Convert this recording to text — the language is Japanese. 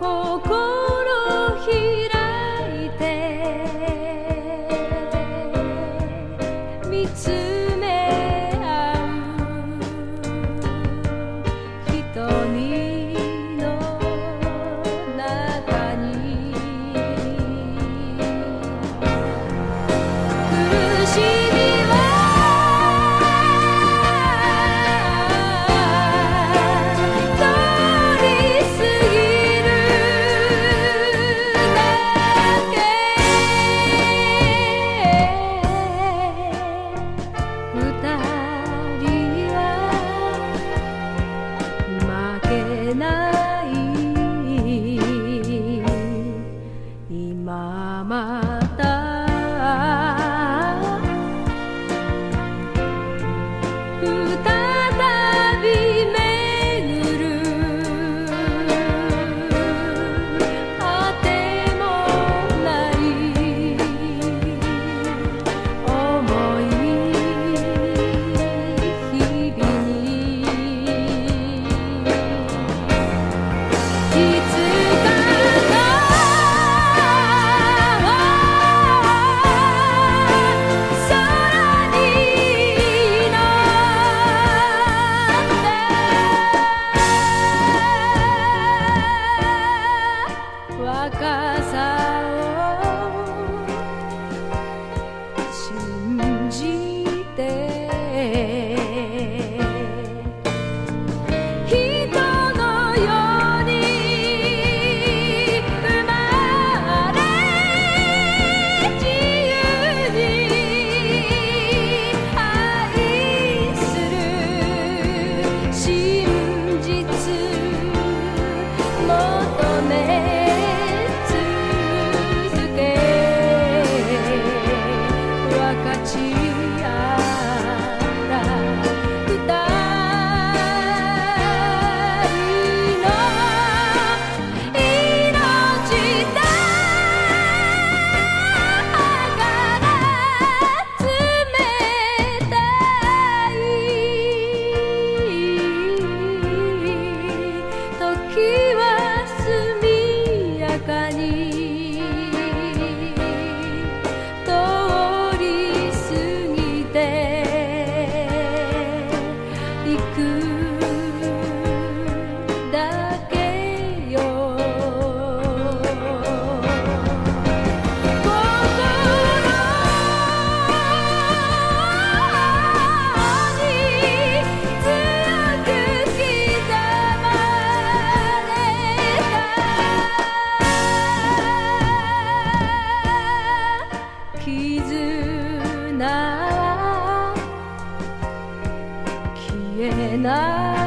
心開いて。見つ Mama. yeah.